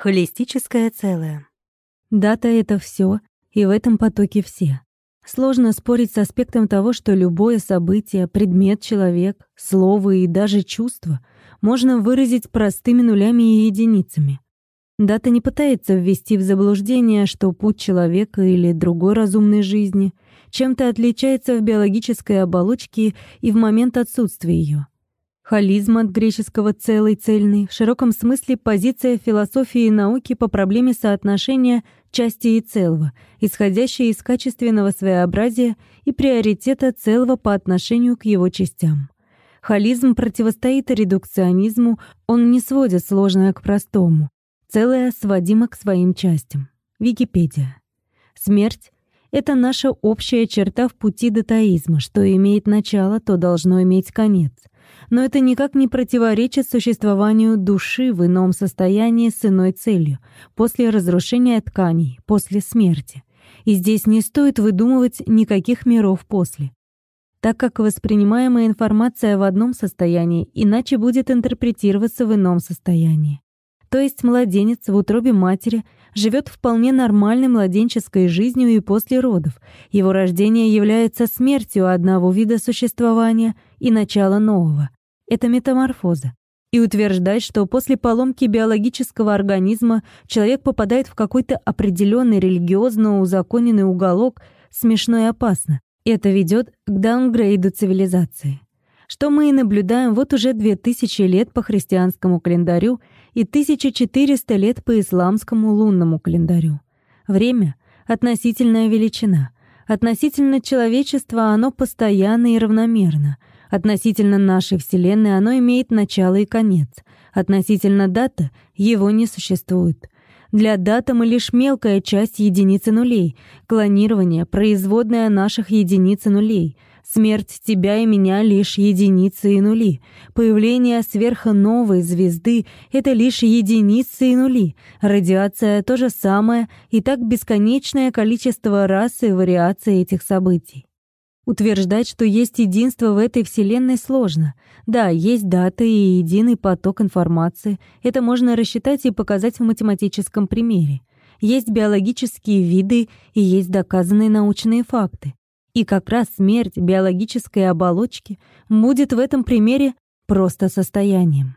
Холистическое целое. Дата — это все, и в этом потоке все. Сложно спорить с аспектом того, что любое событие, предмет, человек, слово и даже чувство можно выразить простыми нулями и единицами. Дата не пытается ввести в заблуждение, что путь человека или другой разумной жизни чем-то отличается в биологической оболочке и в момент отсутствия ее. Холизм от греческого «целый», «цельный» в широком смысле позиция философии и науки по проблеме соотношения части и целого, исходящая из качественного своеобразия и приоритета целого по отношению к его частям. Холизм противостоит редукционизму, он не сводит сложное к простому. Целое сводимо к своим частям. Википедия. Смерть — это наша общая черта в пути датаизма. Что имеет начало, то должно иметь конец. Но это никак не противоречит существованию души в ином состоянии с иной целью, после разрушения тканей, после смерти. И здесь не стоит выдумывать никаких миров после так как воспринимаемая информация в одном состоянии иначе будет интерпретироваться в ином состоянии. То есть младенец в утробе матери живет вполне нормальной младенческой жизнью и после родов. Его рождение является смертью одного вида существования и начала нового. Это метаморфоза. И утверждать, что после поломки биологического организма человек попадает в какой-то определенный религиозно узаконенный уголок, смешно и опасно. Это ведет к даунгрейду цивилизации что мы и наблюдаем вот уже 2000 лет по христианскому календарю и 1400 лет по исламскому лунному календарю. Время — относительная величина. Относительно человечества оно постоянно и равномерно. Относительно нашей Вселенной оно имеет начало и конец. Относительно дата его не существует. Для дата мы лишь мелкая часть единицы нулей, клонирование, производная наших единиц нулей — Смерть тебя и меня — лишь единицы и нули. Появление сверхновой звезды — это лишь единицы и нули. Радиация — то же самое, и так бесконечное количество раз и вариаций этих событий. Утверждать, что есть единство в этой Вселенной, сложно. Да, есть даты и единый поток информации. Это можно рассчитать и показать в математическом примере. Есть биологические виды и есть доказанные научные факты. И как раз смерть биологической оболочки будет в этом примере просто состоянием.